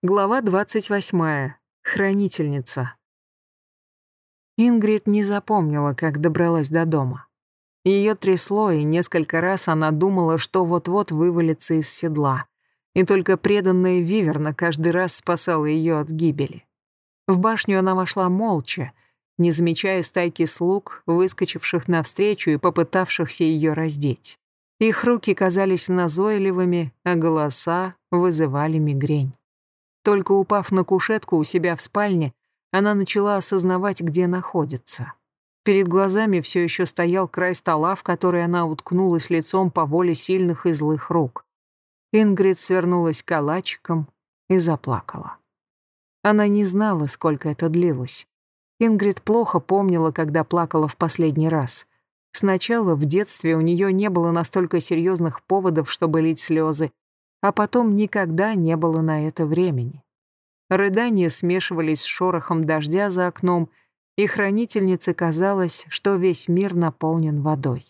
Глава 28. Хранительница. Ингрид не запомнила, как добралась до дома. Ее трясло, и несколько раз она думала, что вот-вот вывалится из седла. И только преданная Виверна каждый раз спасала ее от гибели. В башню она вошла молча, не замечая стайки слуг, выскочивших навстречу и попытавшихся ее раздеть. Их руки казались назойливыми, а голоса вызывали мигрень. Только упав на кушетку у себя в спальне, она начала осознавать, где находится. Перед глазами все еще стоял край стола, в который она уткнулась лицом по воле сильных и злых рук. Ингрид свернулась калачиком и заплакала. Она не знала, сколько это длилось. Ингрид плохо помнила, когда плакала в последний раз. Сначала в детстве у нее не было настолько серьезных поводов, чтобы лить слезы, а потом никогда не было на это времени. Рыдания смешивались с шорохом дождя за окном, и хранительнице казалось, что весь мир наполнен водой.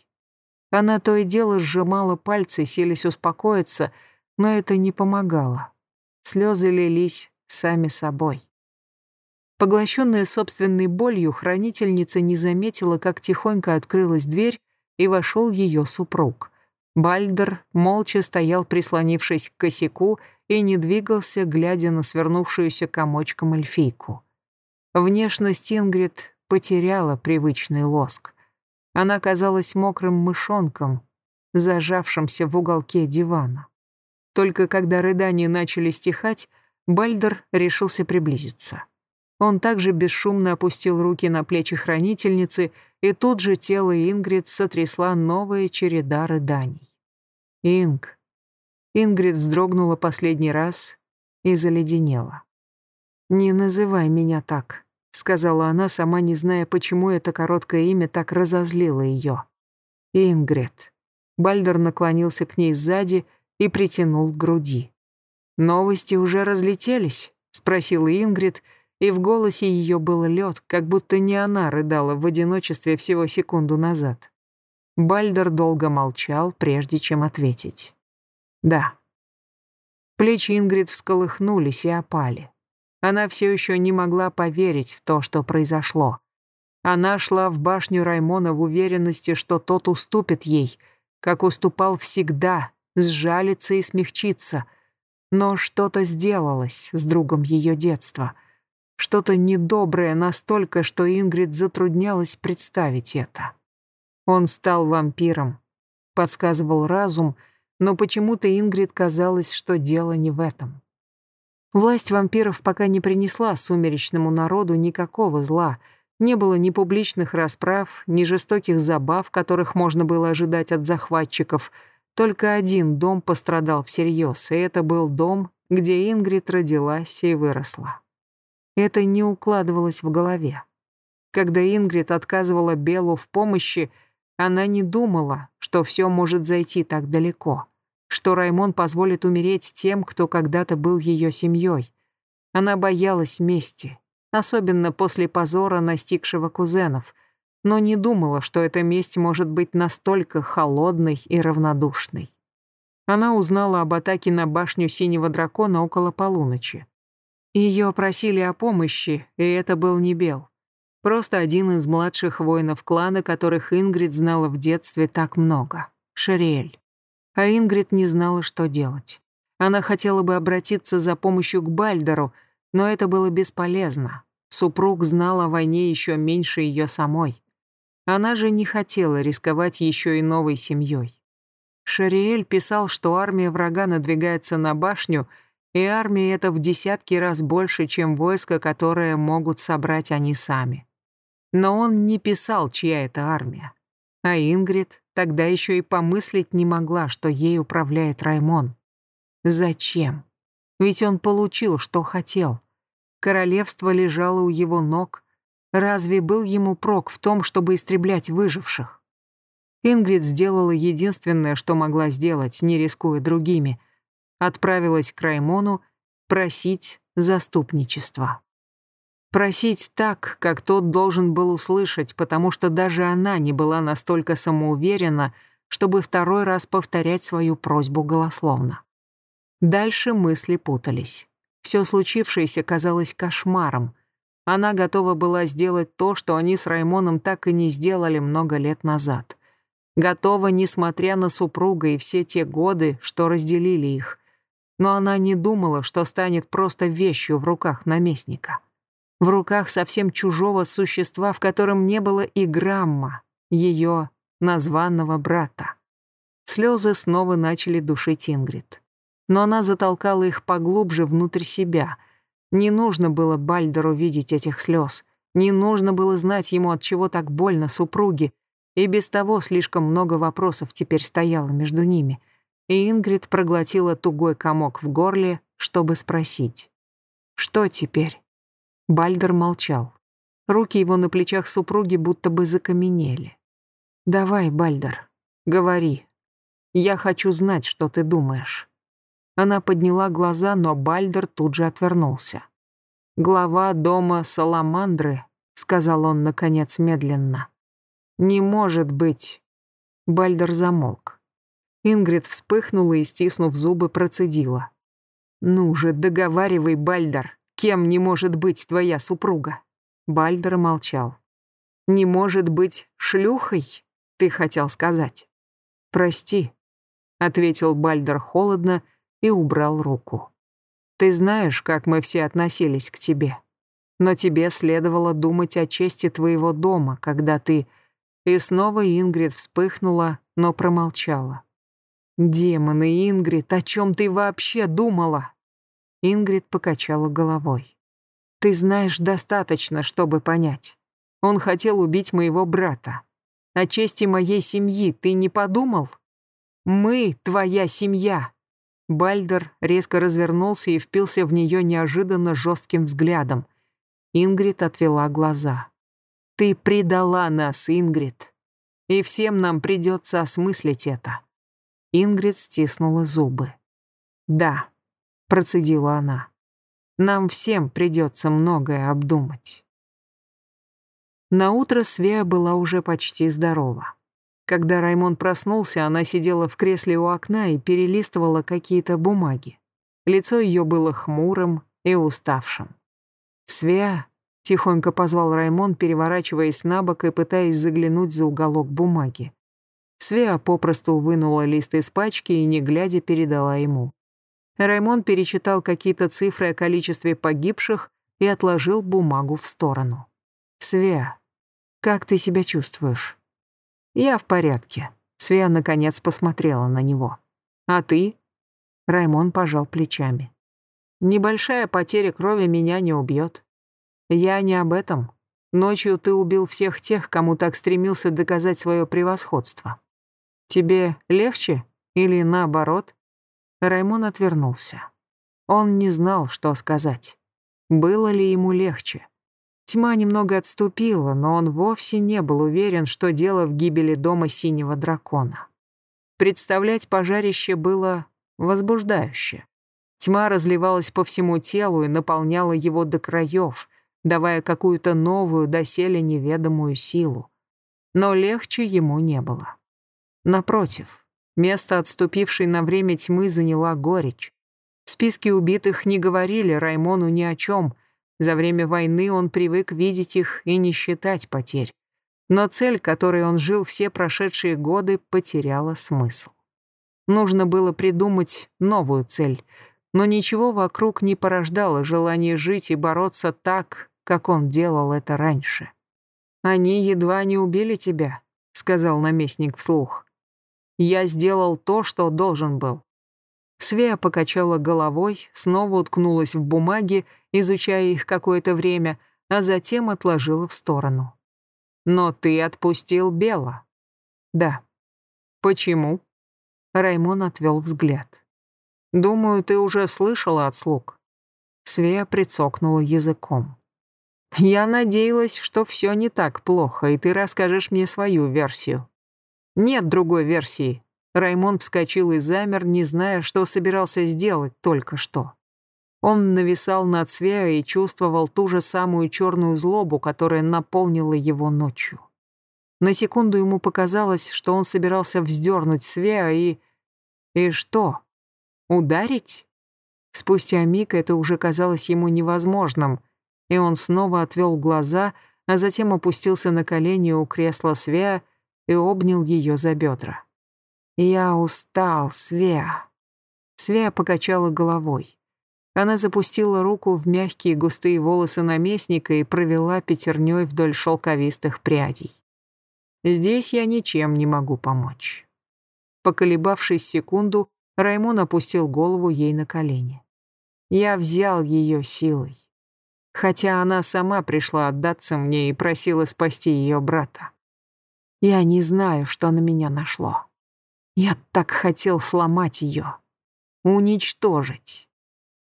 Она то и дело сжимала пальцы, селись успокоиться, но это не помогало. Слезы лились сами собой. Поглощенная собственной болью, хранительница не заметила, как тихонько открылась дверь, и вошел ее супруг — Бальдер молча стоял, прислонившись к косяку, и не двигался, глядя на свернувшуюся комочком эльфийку. Внешность Ингрид потеряла привычный лоск. Она казалась мокрым мышонком, зажавшимся в уголке дивана. Только когда рыдания начали стихать, Бальдер решился приблизиться. Он также бесшумно опустил руки на плечи хранительницы, и тут же тело Ингрид сотрясла новая череда рыданий. «Инг». Ингрид вздрогнула последний раз и заледенела. «Не называй меня так», — сказала она, сама не зная, почему это короткое имя так разозлило ее. «Ингрид». Бальдер наклонился к ней сзади и притянул к груди. «Новости уже разлетелись?» — спросила Ингрид, и в голосе ее был лед, как будто не она рыдала в одиночестве всего секунду назад. Бальдер долго молчал, прежде чем ответить. «Да». Плечи Ингрид всколыхнулись и опали. Она все еще не могла поверить в то, что произошло. Она шла в башню Раймона в уверенности, что тот уступит ей, как уступал всегда, сжалится и смягчится. Но что-то сделалось с другом ее детства. Что-то недоброе настолько, что Ингрид затруднялась представить это. Он стал вампиром, подсказывал разум, но почему-то Ингрид казалось, что дело не в этом. Власть вампиров пока не принесла сумеречному народу никакого зла, не было ни публичных расправ, ни жестоких забав, которых можно было ожидать от захватчиков. Только один дом пострадал всерьез, и это был дом, где Ингрид родилась и выросла. Это не укладывалось в голове. Когда Ингрид отказывала Белу в помощи, она не думала, что все может зайти так далеко, что Раймон позволит умереть тем, кто когда-то был ее семьей. Она боялась мести, особенно после позора, настигшего кузенов, но не думала, что эта месть может быть настолько холодной и равнодушной. Она узнала об атаке на башню Синего Дракона около полуночи. Ее просили о помощи, и это был не Бел. Просто один из младших воинов клана, которых Ингрид знала в детстве так много. Шариэль. А Ингрид не знала, что делать. Она хотела бы обратиться за помощью к Бальдеру, но это было бесполезно. Супруг знал о войне еще меньше ее самой. Она же не хотела рисковать еще и новой семьей. Шариэль писал, что армия врага надвигается на башню, и армия эта в десятки раз больше, чем войско, которое могут собрать они сами. Но он не писал, чья это армия. А Ингрид тогда еще и помыслить не могла, что ей управляет Раймон. Зачем? Ведь он получил, что хотел. Королевство лежало у его ног. Разве был ему прок в том, чтобы истреблять выживших? Ингрид сделала единственное, что могла сделать, не рискуя другими. Отправилась к Раймону просить заступничества. Просить так, как тот должен был услышать, потому что даже она не была настолько самоуверена, чтобы второй раз повторять свою просьбу голословно. Дальше мысли путались. Все случившееся казалось кошмаром. Она готова была сделать то, что они с Раймоном так и не сделали много лет назад. Готова, несмотря на супруга и все те годы, что разделили их. Но она не думала, что станет просто вещью в руках наместника. В руках совсем чужого существа, в котором не было и грамма ее названного брата. Слезы снова начали душить Ингрид. Но она затолкала их поглубже внутрь себя. Не нужно было Бальдеру видеть этих слез. Не нужно было знать ему, от чего так больно супруге. И без того слишком много вопросов теперь стояло между ними. И Ингрид проглотила тугой комок в горле, чтобы спросить. «Что теперь?» Бальдер молчал. Руки его на плечах супруги будто бы закаменели. «Давай, Бальдер, говори, я хочу знать, что ты думаешь». Она подняла глаза, но Бальдер тут же отвернулся. «Глава дома Саламандры», — сказал он, наконец, медленно. «Не может быть». Бальдер замолк. Ингрид вспыхнула и, стиснув зубы, процедила. «Ну же, договаривай, Бальдер, кем не может быть твоя супруга?» Бальдер молчал. «Не может быть шлюхой, ты хотел сказать?» «Прости», — ответил Бальдер холодно и убрал руку. «Ты знаешь, как мы все относились к тебе. Но тебе следовало думать о чести твоего дома, когда ты...» И снова Ингрид вспыхнула, но промолчала. «Демоны, Ингрид, о чем ты вообще думала?» Ингрид покачала головой. «Ты знаешь достаточно, чтобы понять. Он хотел убить моего брата. О чести моей семьи ты не подумал?» Мы твоя семья!» Бальдер резко развернулся и впился в нее неожиданно жестким взглядом. Ингрид отвела глаза. «Ты предала нас, Ингрид, и всем нам придется осмыслить это». Ингрид стиснула зубы. «Да», — процедила она, — «нам всем придется многое обдумать». Наутро Свея была уже почти здорова. Когда Раймон проснулся, она сидела в кресле у окна и перелистывала какие-то бумаги. Лицо ее было хмурым и уставшим. «Свя!» — тихонько позвал Раймон, переворачиваясь на бок и пытаясь заглянуть за уголок бумаги. Свя попросту вынула лист из пачки и, не глядя, передала ему. Раймон перечитал какие-то цифры о количестве погибших и отложил бумагу в сторону. «Свя, как ты себя чувствуешь?» «Я в порядке». Свея наконец посмотрела на него. «А ты?» Раймон пожал плечами. «Небольшая потеря крови меня не убьет. Я не об этом. Ночью ты убил всех тех, кому так стремился доказать свое превосходство. Тебе легче или наоборот?» Раймон отвернулся. Он не знал, что сказать. Было ли ему легче? Тьма немного отступила, но он вовсе не был уверен, что дело в гибели дома синего дракона. Представлять пожарище было возбуждающе. Тьма разливалась по всему телу и наполняла его до краев, давая какую-то новую, доселе неведомую силу. Но легче ему не было. Напротив, место отступившей на время тьмы заняла горечь. Списки убитых не говорили Раймону ни о чем — за время войны он привык видеть их и не считать потерь. Но цель, которой он жил все прошедшие годы, потеряла смысл. Нужно было придумать новую цель, но ничего вокруг не порождало желание жить и бороться так, как он делал это раньше. «Они едва не убили тебя», — сказал наместник вслух. «Я сделал то, что должен был. Свея покачала головой, снова уткнулась в бумаги, изучая их какое-то время, а затем отложила в сторону. «Но ты отпустил Бела?» «Да». «Почему?» Раймон отвел взгляд. «Думаю, ты уже слышала от слуг». Свея прицокнула языком. «Я надеялась, что все не так плохо, и ты расскажешь мне свою версию». «Нет другой версии», Раймон вскочил и замер, не зная, что собирался сделать только что. Он нависал над Свеа и чувствовал ту же самую черную злобу, которая наполнила его ночью. На секунду ему показалось, что он собирался вздернуть Свеа и... И что? Ударить? Спустя миг это уже казалось ему невозможным, и он снова отвел глаза, а затем опустился на колени у кресла Свеа и обнял ее за бедра. «Я устал, Свеа». Свеа покачала головой. Она запустила руку в мягкие густые волосы наместника и провела пятерней вдоль шелковистых прядей. «Здесь я ничем не могу помочь». Поколебавшись секунду, Раймон опустил голову ей на колени. Я взял ее силой. Хотя она сама пришла отдаться мне и просила спасти ее брата. Я не знаю, что на меня нашло. Я так хотел сломать ее, уничтожить,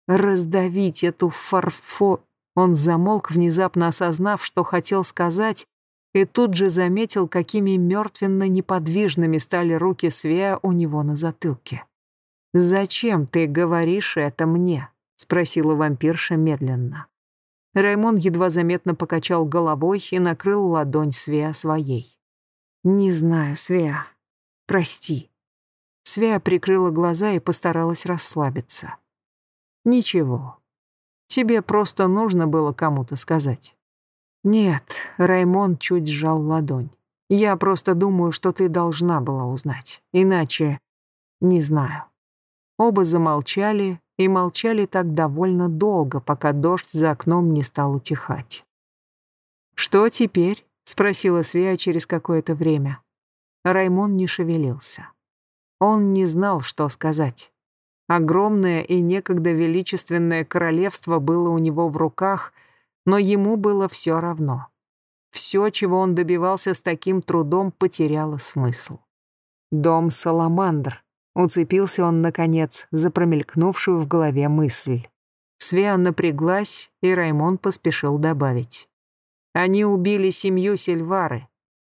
раздавить эту фарфо... Он замолк, внезапно осознав, что хотел сказать, и тут же заметил, какими мертвенно-неподвижными стали руки Свея у него на затылке. «Зачем ты говоришь это мне?» — спросила вампирша медленно. Раймон едва заметно покачал головой и накрыл ладонь Свея своей. «Не знаю, Свея. Прости». Свея прикрыла глаза и постаралась расслабиться. «Ничего. Тебе просто нужно было кому-то сказать». «Нет», — Раймон чуть сжал ладонь. «Я просто думаю, что ты должна была узнать. Иначе... не знаю». Оба замолчали и молчали так довольно долго, пока дождь за окном не стал утихать. «Что теперь?» — спросила Свея через какое-то время. Раймон не шевелился. Он не знал, что сказать. Огромное и некогда величественное королевство было у него в руках, но ему было все равно. Все, чего он добивался с таким трудом, потеряло смысл. Дом Саламандр. Уцепился он, наконец, за промелькнувшую в голове мысль. Свеа напряглась, и Раймон поспешил добавить. Они убили семью Сильвары.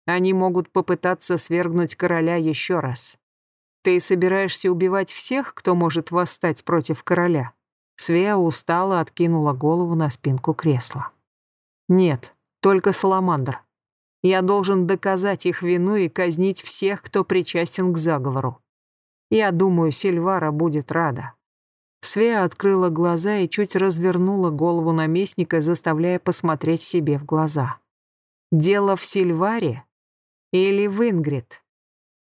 Они могут попытаться свергнуть короля еще раз. Ты собираешься убивать всех, кто может восстать против короля? Свеа устало откинула голову на спинку кресла. «Нет, только Саламандр. Я должен доказать их вину и казнить всех, кто причастен к заговору. Я думаю, Сильвара будет рада». Свеа открыла глаза и чуть развернула голову наместника, заставляя посмотреть себе в глаза. «Дело в Сильваре? Или в Ингрид?»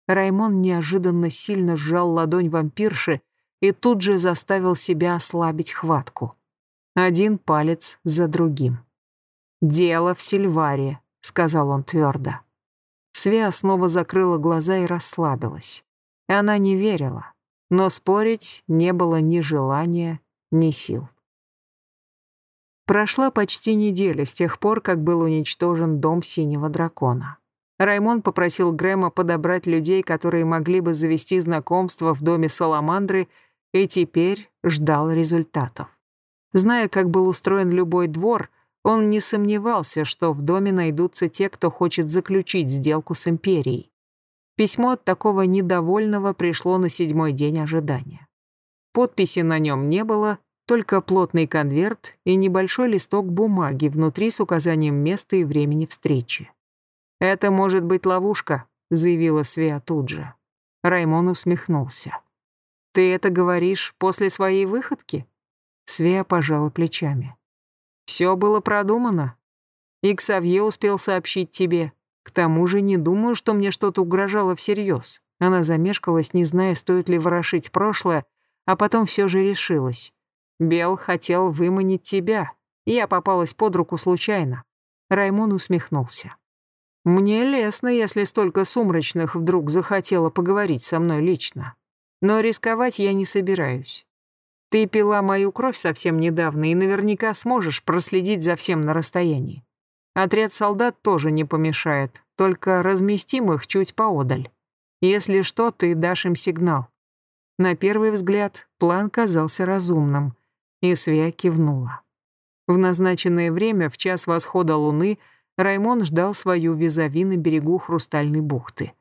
Раймон неожиданно сильно сжал ладонь вампирши, и тут же заставил себя ослабить хватку. Один палец за другим. «Дело в Сильваре», — сказал он твердо. Свеа снова закрыла глаза и расслабилась. Она не верила, но спорить не было ни желания, ни сил. Прошла почти неделя с тех пор, как был уничтожен дом Синего Дракона. Раймон попросил Грэма подобрать людей, которые могли бы завести знакомство в доме Саламандры и теперь ждал результатов. Зная, как был устроен любой двор, он не сомневался, что в доме найдутся те, кто хочет заключить сделку с империей. Письмо от такого недовольного пришло на седьмой день ожидания. Подписи на нем не было, только плотный конверт и небольшой листок бумаги внутри с указанием места и времени встречи. «Это может быть ловушка», — заявила Свеа тут же. Раймон усмехнулся. «Ты это говоришь после своей выходки?» Свея пожала плечами. «Все было продумано. И Ксавье успел сообщить тебе. К тому же не думаю, что мне что-то угрожало всерьез». Она замешкалась, не зная, стоит ли ворошить прошлое, а потом все же решилась. «Бел хотел выманить тебя. Я попалась под руку случайно». Раймон усмехнулся. «Мне лестно, если столько сумрачных вдруг захотела поговорить со мной лично. Но рисковать я не собираюсь. Ты пила мою кровь совсем недавно и наверняка сможешь проследить за всем на расстоянии. Отряд солдат тоже не помешает, только разместим их чуть поодаль. Если что, ты дашь им сигнал. На первый взгляд план казался разумным, и Свя кивнула. В назначенное время, в час восхода луны, Раймон ждал свою визави на берегу Хрустальной бухты.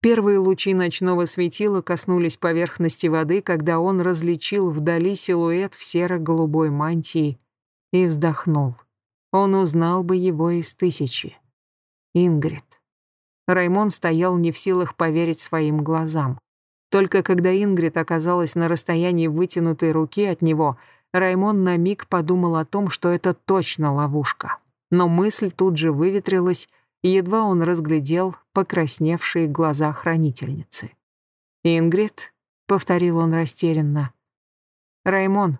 Первые лучи ночного светила коснулись поверхности воды, когда он различил вдали силуэт в серо-голубой мантии и вздохнул. Он узнал бы его из тысячи. Ингрид. Раймон стоял не в силах поверить своим глазам. Только когда Ингрид оказалась на расстоянии вытянутой руки от него, Раймон на миг подумал о том, что это точно ловушка. Но мысль тут же выветрилась, едва он разглядел покрасневшие глаза хранительницы. «Ингрид?» — повторил он растерянно. «Раймон».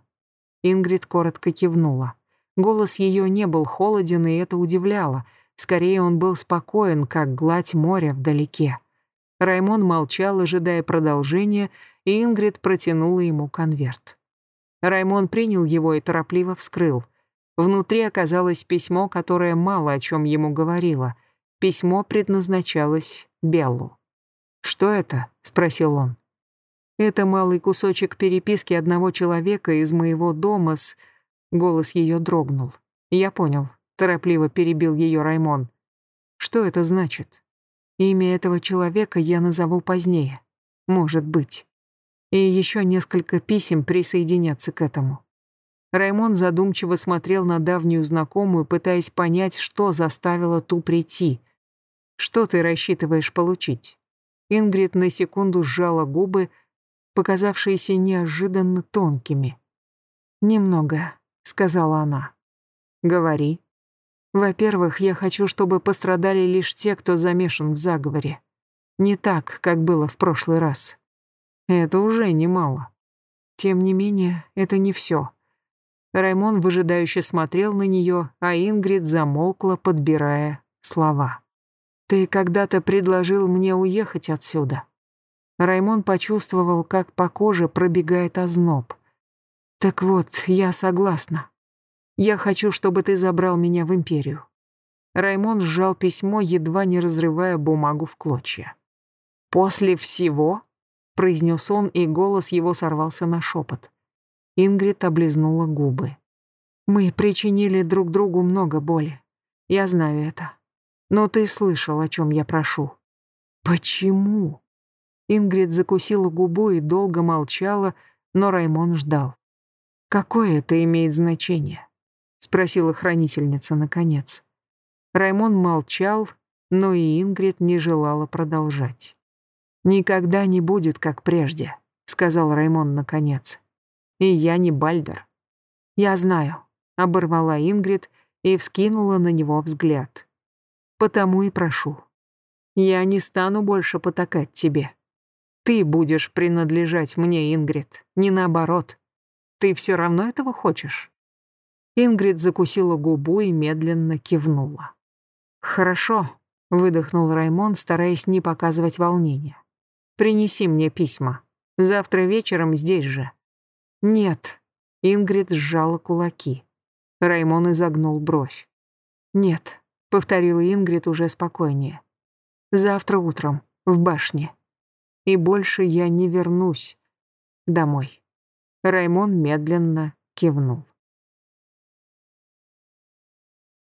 Ингрид коротко кивнула. Голос ее не был холоден, и это удивляло. Скорее, он был спокоен, как гладь моря вдалеке. Раймон молчал, ожидая продолжения, и Ингрид протянула ему конверт. Раймон принял его и торопливо вскрыл. Внутри оказалось письмо, которое мало о чем ему говорило. Письмо предназначалось Беллу. «Что это?» — спросил он. «Это малый кусочек переписки одного человека из моего дома с...» Голос ее дрогнул. «Я понял», — торопливо перебил ее Раймон. «Что это значит?» Имя этого человека я назову позднее. Может быть. И еще несколько писем присоединятся к этому. Раймон задумчиво смотрел на давнюю знакомую, пытаясь понять, что заставило ту прийти. Что ты рассчитываешь получить? Ингрид на секунду сжала губы, показавшиеся неожиданно тонкими. «Немного», — сказала она. «Говори». Во-первых, я хочу, чтобы пострадали лишь те, кто замешан в заговоре. Не так, как было в прошлый раз. Это уже немало. Тем не менее, это не все. Раймон выжидающе смотрел на нее, а Ингрид замолкла, подбирая слова. «Ты когда-то предложил мне уехать отсюда». Раймон почувствовал, как по коже пробегает озноб. «Так вот, я согласна. Я хочу, чтобы ты забрал меня в империю». Раймон сжал письмо, едва не разрывая бумагу в клочья. «После всего?» — произнес он, и голос его сорвался на шепот. Ингрид облизнула губы. «Мы причинили друг другу много боли. Я знаю это. Но ты слышал, о чем я прошу». «Почему?» Ингрид закусила губу и долго молчала, но Раймон ждал. «Какое это имеет значение? спросила хранительница наконец. Раймон молчал, но и Ингрид не желала продолжать. «Никогда не будет, как прежде», — сказал Раймон наконец. «И я не Бальдер». «Я знаю», — оборвала Ингрид и вскинула на него взгляд. «Потому и прошу. Я не стану больше потакать тебе. Ты будешь принадлежать мне, Ингрид, не наоборот. Ты все равно этого хочешь?» Ингрид закусила губу и медленно кивнула. «Хорошо», — выдохнул Раймон, стараясь не показывать волнения. «Принеси мне письма. Завтра вечером здесь же». «Нет», — Ингрид сжала кулаки. Раймон изогнул бровь. «Нет», — повторила Ингрид уже спокойнее. «Завтра утром, в башне. И больше я не вернусь домой». Раймон медленно кивнул.